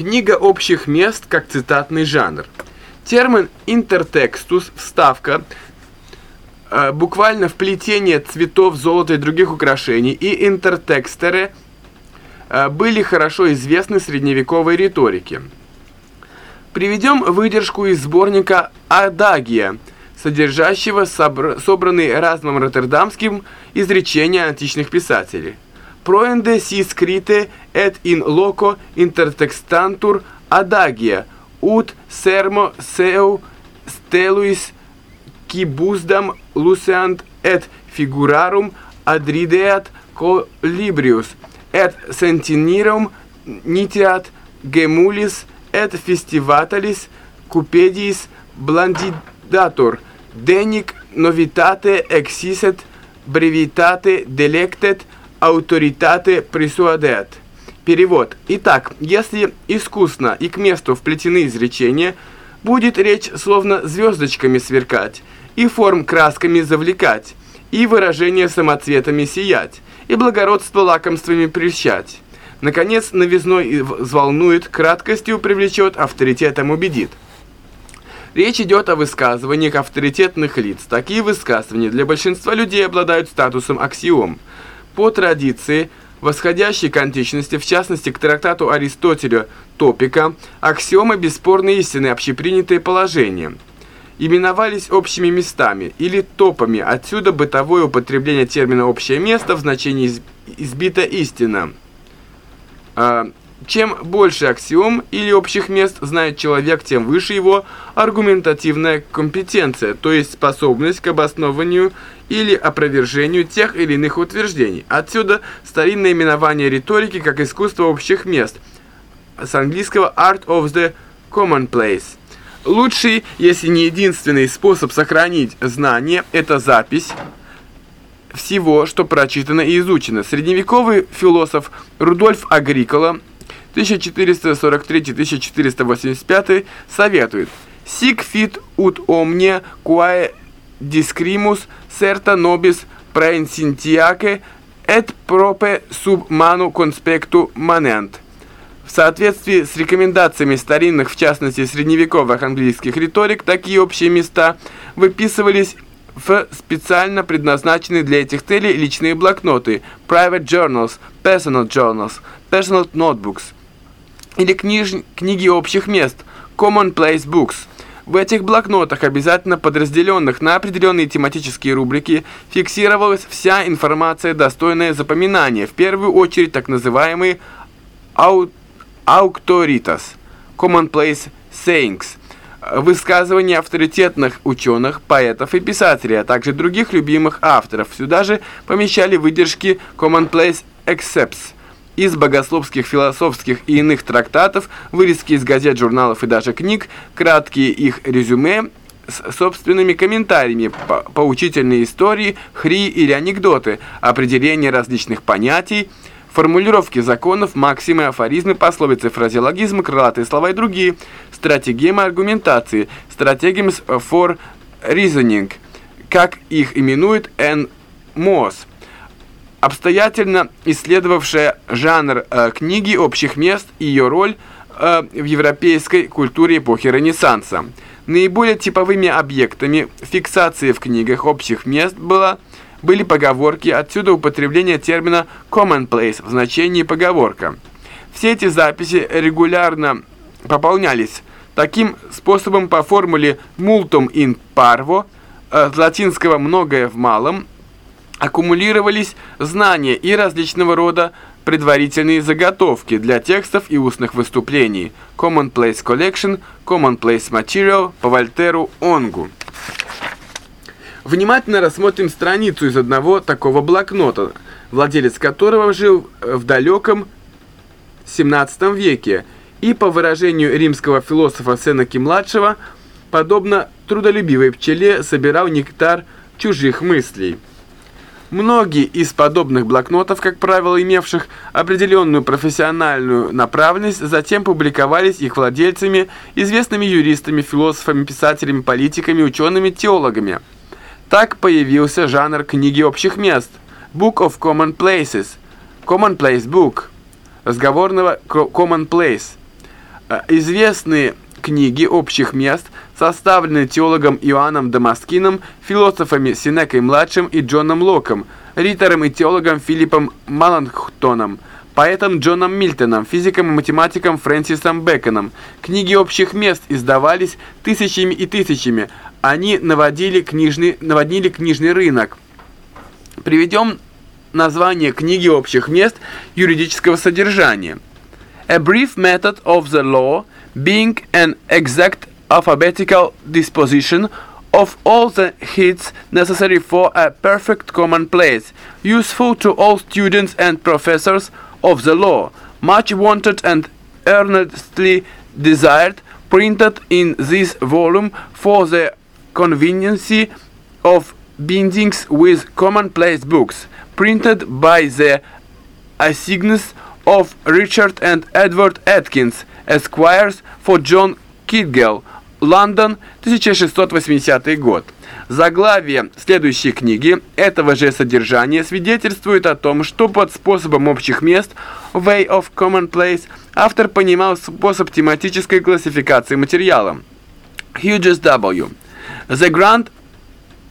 Книга общих мест как цитатный жанр. Термин интертекстус, вставка, э, буквально вплетение цветов, золота и других украшений, и интертекстеры э, были хорошо известны средневековой риторике. Приведем выдержку из сборника «Адагия», содержащего собранные разным роттердамским изречения античных писателей. proende si scrite et in loco intertextantur adagia ut sermo seu steluis quibusdam luceant et figurarum adrideat colibrius et sentinirum nitiat gemulis et festivatalis cupedis blandidator denic novitate exiset brevitate delectet autoritate присуадет. Перевод. Итак, если искусно и к месту вплетены изречения, будет речь словно звездочками сверкать, и форм красками завлекать, и выражение самоцветами сиять, и благородство лакомствами прельщать. Наконец, новизной взволнует, краткостью привлечет, авторитетом убедит. Речь идет о высказываниях авторитетных лиц. Такие высказывания для большинства людей обладают статусом аксиом. По традиции, восходящей к античности, в частности к трактату Аристотеля «Топика», аксиомы бесспорно истины, общепринятые положения. Именовались общими местами или топами, отсюда бытовое употребление термина «общее место» в значении «избита истина». Чем больше аксиом или общих мест знает человек, тем выше его аргументативная компетенция, то есть способность к обоснованию или опровержению тех или иных утверждений. Отсюда старинное именование риторики как искусство общих мест, с английского «art of the commonplace». Лучший, если не единственный способ сохранить знание – это запись всего, что прочитано и изучено. Средневековый философ Рудольф Агрикола 1443-1485 советует «Sic fit ut omnia quae discrimus certa nobis praensentiaque et prope sub manu conspectu manent». В соответствии с рекомендациями старинных, в частности средневековых английских риторик, такие общие места выписывались в специально предназначенные для этих целей личные блокноты Private Journals, Personal Journals, Personal Notebooks или книж... книги общих мест Commonplace Books. В этих блокнотах, обязательно подразделенных на определенные тематические рубрики, фиксировалась вся информация, достойная запоминания, в первую очередь так называемые ау... auctoritas, commonplace sayings, высказывания авторитетных ученых, поэтов и писателей, а также других любимых авторов. Сюда же помещали выдержки commonplace accepts из богословских, философских и иных трактатов, вырезки из газет, журналов и даже книг, краткие их резюме с собственными комментариями, поучительные истории, хри или анекдоты, определение различных понятий, формулировки законов, максимы, афоризмы, пословицы, фразеологизмы, крылатые слова и другие, стратегемы аргументации, стратегемс for reasoning, как их именует Н. Мосс обстоятельно исследовавшая жанр э, книги общих мест и ее роль э, в европейской культуре эпохи Ренессанса. Наиболее типовыми объектами фиксации в книгах общих мест было, были поговорки, отсюда употребление термина commonplace в значении поговорка. Все эти записи регулярно пополнялись таким способом по формуле multum in parvo, э, латинского «многое в малом», аккумулировались знания и различного рода предварительные заготовки для текстов и устных выступлений. Commonplace Collection, Commonplace Material по Вольтеру Онгу. Внимательно рассмотрим страницу из одного такого блокнота, владелец которого жил в далеком 17 веке и, по выражению римского философа Сенеки-младшего, подобно трудолюбивой пчеле собирал нектар чужих мыслей. Многие из подобных блокнотов, как правило, имевших определенную профессиональную направленность, затем публиковались их владельцами, известными юристами, философами, писателями, политиками, учеными, теологами. Так появился жанр книги общих мест – Book of Common Places, Commonplace Book, разговорного Commonplace. Э, известные книги общих мест составлены теологом Иоанном Дамаскином, философами Синекой-младшим и Джоном Локом, ритором и теологом Филиппом Маланхтоном, поэтом Джоном Мильтоном, физиком и математиком Фрэнсисом Бэконом. Книги общих мест издавались тысячами и тысячами. Они наводили книжный, наводнили книжный рынок. Приведем название книги общих мест юридического содержания. A brief method of the law being an exact alphabetical disposition of all the hits necessary for a perfect commonplace, useful to all students and professors of the law, much wanted and earnestly desired, printed in this volume for the conveniency of bindings with commonplace books, printed by the assignats of Richard and Edward Atkins, Esquires for John Kidgell, Лондон, 1680 год. Заглавие следующей книги этого же содержания свидетельствует о том, что под способом общих мест Way of Commonplace автор понимал способ тематической классификации материала. Hughes W. The Grand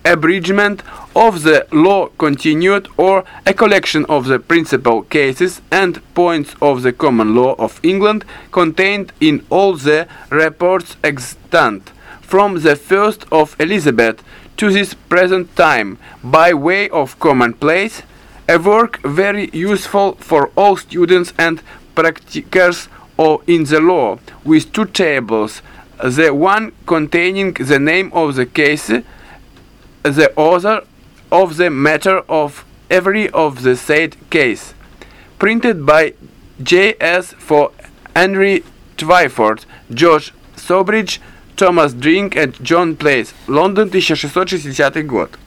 abridgment of the law continued or a collection of the principal cases and points of the common law of England contained in all the reports extant from the first of Elizabeth to this present time by way of commonplace, a work very useful for all students and practitioners in the law, with two tables, the one containing the name of the case, the author of the matter of every of the said case. Printed by J.S. for Henry Twyford, George Sobridge, Thomas Drink and John Place. Лондон, 1660 год.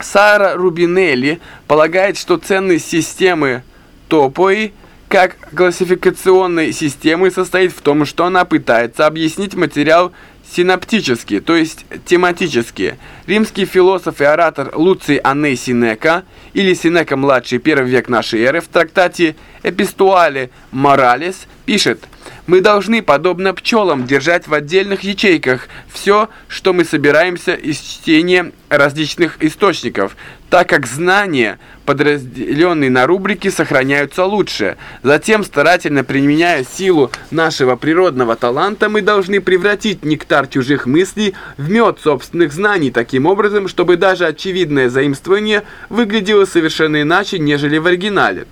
Сара Рубинелли полагает, что ценность системы Топои как классификационной системы состоит в том, что она пытается объяснить материал синаптические, то есть тематические. Римский философ и оратор Луций Анней Синека, или Синека-младший, первый век нашей эры, в трактате «Эпистуале Моралес» пишет «Мы должны, подобно пчелам, держать в отдельных ячейках все, что мы собираемся из чтения различных источников, так как знания, подразделенные на рубрики, сохраняются лучше. Затем, старательно применяя силу нашего природного таланта, мы должны превратить нектар чужих мыслей в мед собственных знаний, таким образом, чтобы даже очевидное заимствование выглядело совершенно иначе, нежели в оригинале.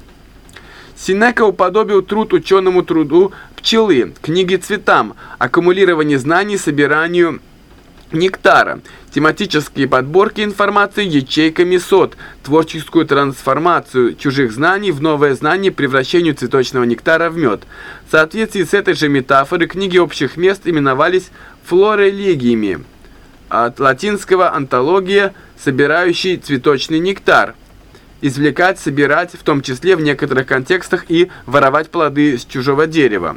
Синека уподобил труд ученому труду пчелы, книге цветам, аккумулирование знаний, собиранию нектара, тематические подборки информации ячейками сот, творческую трансформацию чужих знаний в новое знание, превращению цветочного нектара в мед. В соответствии с этой же метафорой книги общих мест именовались флорелегиями, от латинского «антология», собирающий цветочный нектар, извлекать, собирать, в том числе в некоторых контекстах и воровать плоды с чужого дерева.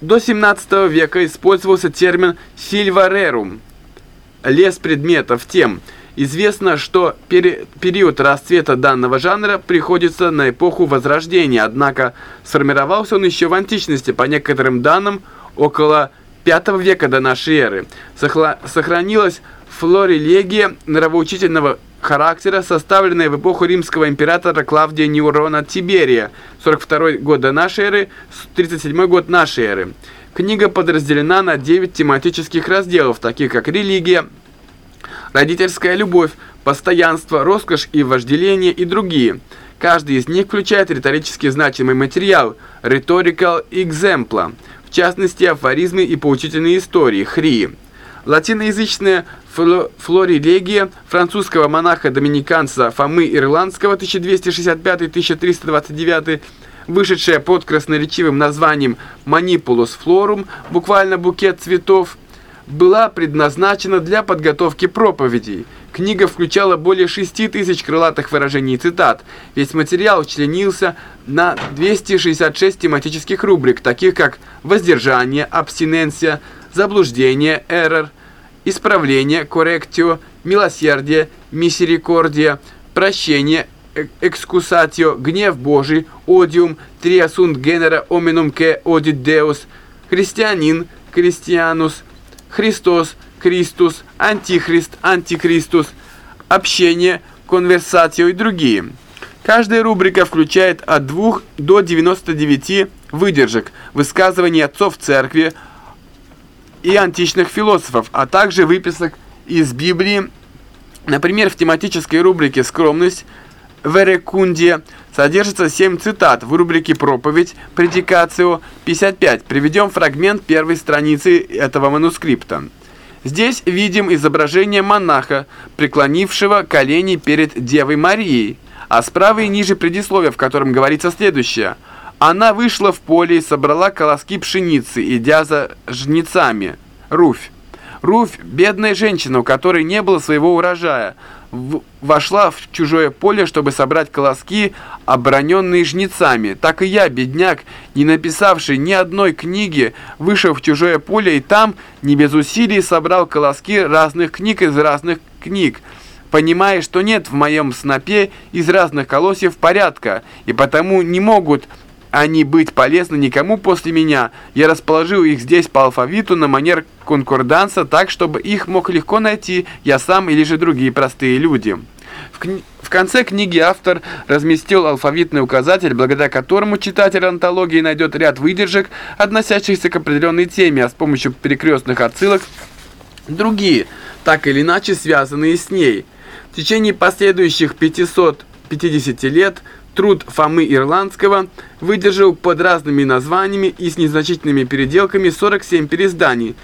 До 17 века использовался термин «сильварерум» – лес предметов, тем. Известно, что пери период расцвета данного жанра приходится на эпоху Возрождения, однако сформировался он еще в античности, по некоторым данным, около V века до нашей эры. Сохранилась флорелегия нравоучительного характера, составленная в эпоху римского императора Клавдия Неурона Тиберия, 42 год до нашей эры, 37 год нашей эры. Книга подразделена на 9 тематических разделов, таких как религия, родительская любовь, постоянство, роскошь и вожделение и другие. Каждый из них включает риторически значимый материал – rhetorical example, в частности, афоризмы и поучительные истории – хрии. Латиноязычная флорелегия французского монаха-доминиканца Фомы Ирландского 1265-1329, вышедшая под красноречивым названием «Манипулус флорум», буквально букет цветов, была предназначена для подготовки проповедей. Книга включала более 6 тысяч крылатых выражений и цитат. Весь материал членился на 266 тематических рубрик, таких как «Воздержание», «Абстиненция», «Заблуждение», «Эррор», исправление, корректио, милосердие, мисерикордия, прощение, excusatio, гнев Божий, tria sunt genera hominum que odit Deus, христианин, Christianus, Христос, Christus, антихрист, антихристус, общение, конверсатио и другие. Каждая рубрика включает от 2 до 99 выдержек, высказываний отцов церкви и античных философов, а также выписок из Библии. Например, в тематической рубрике «Скромность» в Эрекунде содержится 7 цитат, в рубрике «Проповедь» «Предикацио» 55. Приведем фрагмент первой страницы этого манускрипта. Здесь видим изображение монаха, преклонившего колени перед Девой Марией, а справа и ниже предисловие, в котором говорится следующее. Она вышла в поле и собрала колоски пшеницы, идя за жнецами. Руфь. Руфь, бедная женщина, у которой не было своего урожая, вошла в чужое поле, чтобы собрать колоски, оброненные жнецами. Так и я, бедняк, не написавший ни одной книги, вышел в чужое поле и там, не без усилий, собрал колоски разных книг из разных книг понимая, что нет в моем снопе из разных колосьев порядка, и потому не могут они быть полезны никому после меня. Я расположил их здесь по алфавиту на манер конкорданса, так, чтобы их мог легко найти я сам или же другие простые люди. В, кни в конце книги автор разместил алфавитный указатель, благодаря которому читатель антологии найдет ряд выдержек, относящихся к определенной теме, а с помощью перекрестных отсылок другие, так или иначе связанные с ней. В течение последующих 550 лет труд Фомы Ирландского выдержал под разными названиями и с незначительными переделками 47 переизданий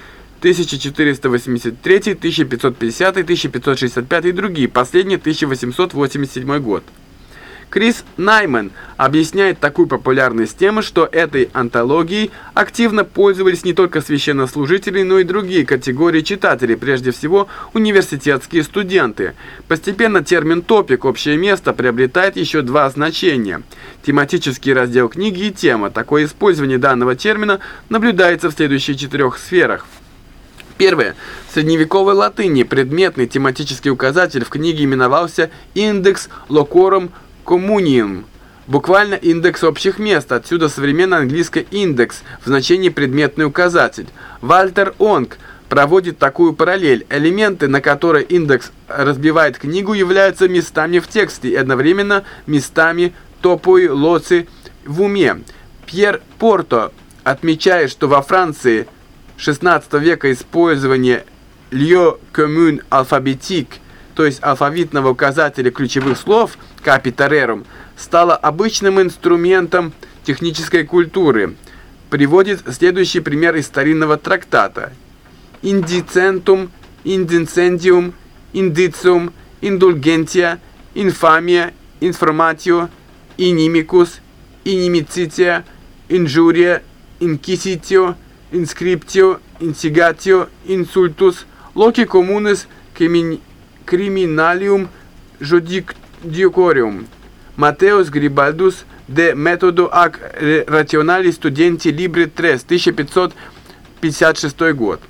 1483, 1550, 1565 и другие, последний 1887 год. Крис Найман объясняет такую популярность тем, что этой антологией активно пользовались не только священнослужители, но и другие категории читателей, прежде всего университетские студенты. Постепенно термин «топик» общее место приобретает еще два значения. Тематический раздел книги и тема. Такое использование данного термина наблюдается в следующих четырех сферах. Первое. В средневековой латыни предметный тематический указатель в книге именовался «индекс локорум коммуниум, буквально индекс общих мест, отсюда современное английское индекс в значении предметный указатель. Вальтер Онг проводит такую параллель. Элементы, на которые индекс разбивает книгу, являются местами в тексте и одновременно местами топой лоци в уме. Пьер Порто отмечает, что во Франции 16 века использование «lieu commun alphabétique» то есть алфавитного указателя ключевых слов «капитарерум», стало обычным инструментом технической культуры. Приводит следующий пример из старинного трактата. «Индицентум», «индицендиум», «индициум», «индульгентия», «инфамия», «информатио», «инимикус», «инимицития», «инжурия», «инкиситио», «инскриптио», «инсигатио», «инсультус», «локи коммунес», «кемини», criminalium judiciorum. Mateus Gribaldus de metodo ac rationali studenti libri 3, 1556 год.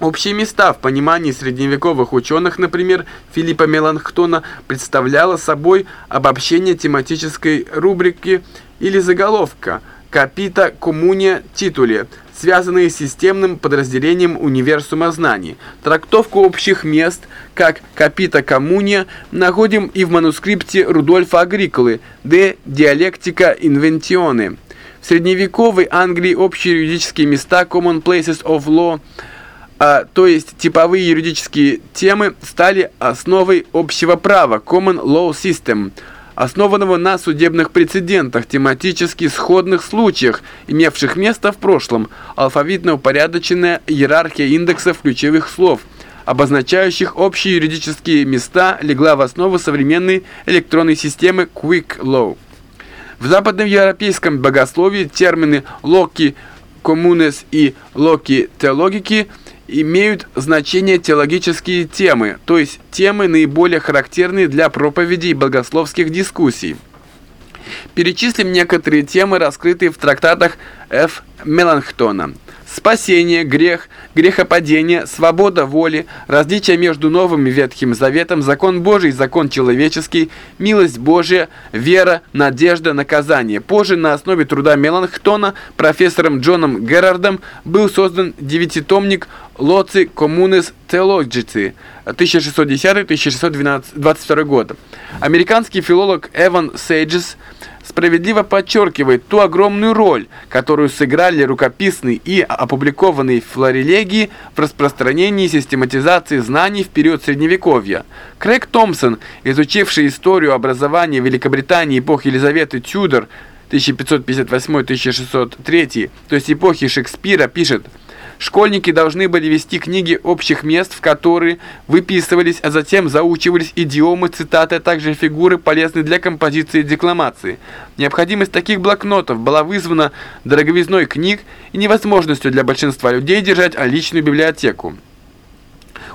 Общие места в понимании средневековых ученых, например, Филиппа Меланхтона, представляло собой обобщение тематической рубрики или заголовка «Капита коммуния титуле», связанные с системным подразделением универсума знаний. Трактовку общих мест, как «Капита коммуния», находим и в манускрипте Рудольфа Агриколы «De Dialectica Inventione». В средневековой Англии общие юридические места Common Places of Law а, то есть типовые юридические темы стали основой общего права Common Law System – основанного на судебных прецедентах, тематически сходных случаях, имевших место в прошлом, алфавитно упорядоченная иерархия индексов ключевых слов, обозначающих общие юридические места, легла в основу современной электронной системы Quick Law. В западном европейском богословии термины «локи коммунес» и «локи теологики» имеют значение теологические темы, то есть темы, наиболее характерные для проповедей и богословских дискуссий. Перечислим некоторые темы, раскрытые в трактатах Ф. Меланхтона. Спасение, грех, грехопадение, свобода воли, различие между Новым и Ветхим Заветом, закон Божий, закон человеческий, милость Божия, вера, надежда, наказание. Позже на основе труда Меланхтона профессором Джоном Герардом был создан девятитомник Лоци Коммунес Теологици 1610-1622 года. Американский филолог Эван Сейджес справедливо подчеркивает ту огромную роль, которую сыграли рукописные и опубликованные флорелегии в распространении и систематизации знаний в период Средневековья. Крейг Томпсон, изучивший историю образования Великобритании эпохи Елизаветы Тюдор 1558-1603, то есть эпохи Шекспира, пишет – Школьники должны были вести книги общих мест, в которые выписывались, а затем заучивались идиомы, цитаты, а также фигуры, полезные для композиции и декламации. Необходимость таких блокнотов была вызвана дороговизной книг и невозможностью для большинства людей держать личную библиотеку.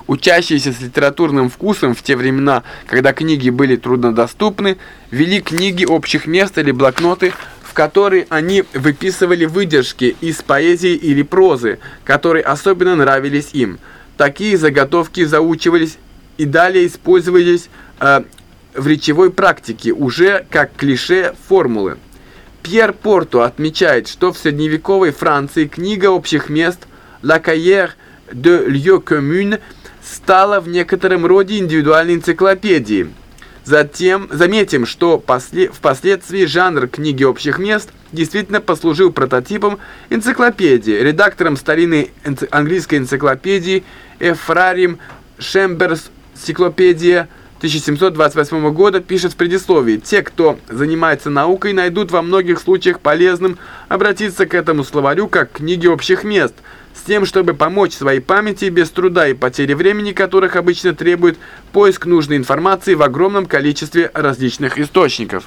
Учащиеся с литературным вкусом в те времена, когда книги были труднодоступны, вели книги общих мест или блокноты которой они выписывали выдержки из поэзии или прозы, которые особенно нравились им. Такие заготовки заучивались и далее использовались э, в речевой практике, уже как клише формулы. Пьер Порту отмечает, что в средневековой Франции книга общих мест «La Cahiers de Lieux Communes» стала в некотором роде индивидуальной энциклопедией. Затем заметим, что после, впоследствии жанр книги общих мест действительно послужил прототипом энциклопедии. Редактором старинной энци английской энциклопедии Эфрарим Шемберс «Энциклопедия» 1728 года пишет в предисловии «Те, кто занимается наукой, найдут во многих случаях полезным обратиться к этому словарю как к книге общих мест – с тем, чтобы помочь своей памяти без труда и потери времени, которых обычно требует поиск нужной информации в огромном количестве различных источников.